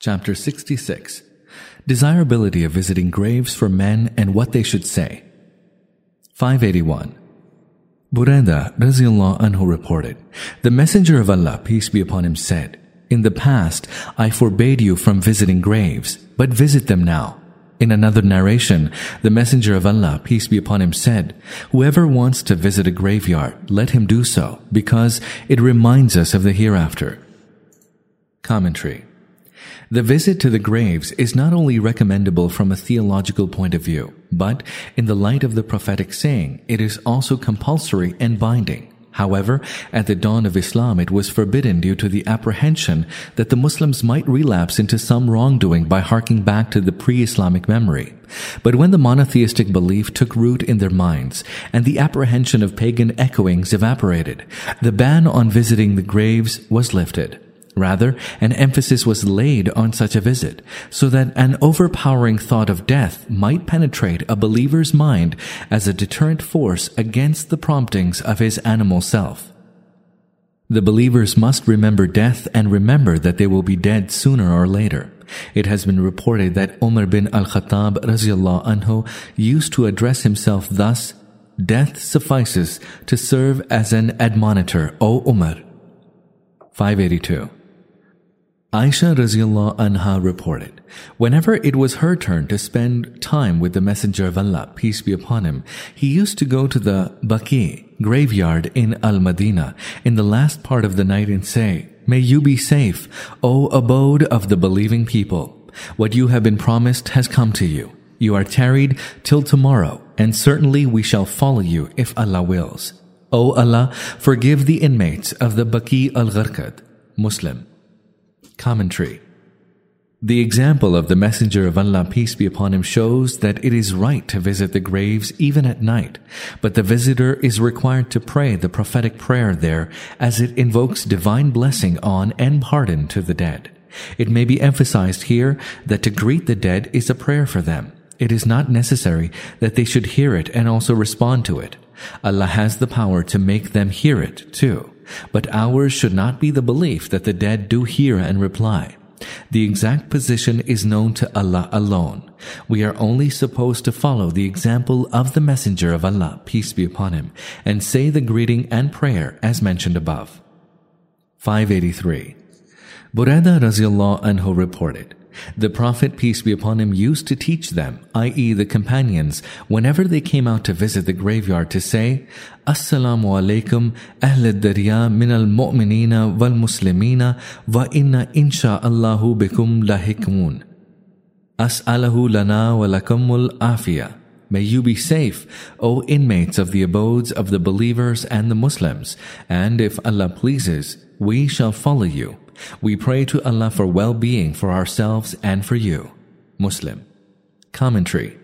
Chapter 66 Desirability of Visiting Graves for Men and What They Should Say. 581. Bureda Raziullah anhu reported, The Messenger of Allah, peace be upon him, said, In the past, I forbade you from visiting graves, but visit them now. In another narration, the Messenger of Allah, peace be upon him, said, Whoever wants to visit a graveyard, let him do so, because it reminds us of the hereafter. Commentary the visit to the graves is not only recommendable from a theological point of view, but in the light of the prophetic saying, it is also compulsory and binding. However, at the dawn of Islam, it was forbidden due to the apprehension that the Muslims might relapse into some wrongdoing by harking back to the pre-Islamic memory. But when the monotheistic belief took root in their minds and the apprehension of pagan echoings evaporated, the ban on visiting the graves was lifted. Rather, an emphasis was laid on such a visit, so that an overpowering thought of death might penetrate a believer's mind as a deterrent force against the promptings of his animal self. The believers must remember death and remember that they will be dead sooner or later. It has been reported that Umar bin al-Khattab anhu used to address himself thus, Death suffices to serve as an admonitor, O Umar. 582. Aisha radiallahu anha reported, whenever it was her turn to spend time with the Messenger of Allah, peace be upon him, he used to go to the Baqi graveyard in Al-Madinah in the last part of the night and say, May you be safe, O abode of the believing people. What you have been promised has come to you. You are tarried till tomorrow, and certainly we shall follow you if Allah wills. O Allah, forgive the inmates of the Baqi al-Gharqad. Muslim. Commentary The example of the Messenger of Allah, peace be upon him, shows that it is right to visit the graves even at night, but the visitor is required to pray the prophetic prayer there as it invokes divine blessing on and pardon to the dead. It may be emphasized here that to greet the dead is a prayer for them. It is not necessary that they should hear it and also respond to it. Allah has the power to make them hear it too. But ours should not be the belief that the dead do hear and reply. The exact position is known to Allah alone. We are only supposed to follow the example of the Messenger of Allah, peace be upon him, and say the greeting and prayer as mentioned above. 583. Burada radiallahu anhu reported, the Prophet, peace be upon him, used to teach them, i.e. the companions, whenever they came out to visit the graveyard to say, Assalamu alaikum ahl al-darya min al-mu'minina wal-muslimina wa inna insha Allahu bikum lahikmun. As'alahu lana wa lakumul afiyah. May you be safe, O inmates of the abodes of the believers and the Muslims, and if Allah pleases, we shall follow you. We pray to Allah for well-being for ourselves and for you. Muslim. Commentary.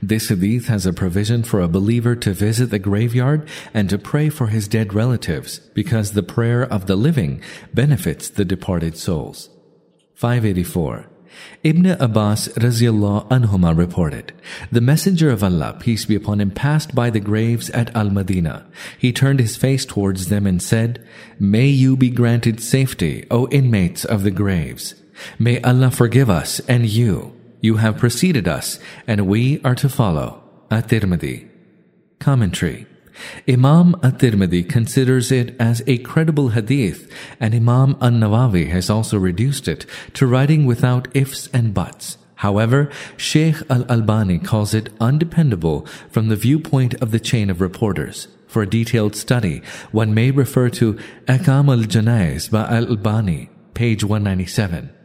This hadith has a provision for a believer to visit the graveyard and to pray for his dead relatives because the prayer of the living benefits the departed souls. 584. Ibn Abbas radiallahu anhuma reported, The Messenger of Allah, peace be upon him, passed by the graves at Al-Madinah. He turned his face towards them and said, May you be granted safety, O inmates of the graves. May Allah forgive us and you. You have preceded us, and we are to follow. At-Tirmidhi. Commentary Imam At-Tirmidhi considers it as a credible hadith, and Imam An-Nawawi has also reduced it to writing without ifs and buts. However, Sheikh Al-Albani calls it undependable from the viewpoint of the chain of reporters. For a detailed study, one may refer to Ahkam al-Janaiz by Al-Albani, page 197.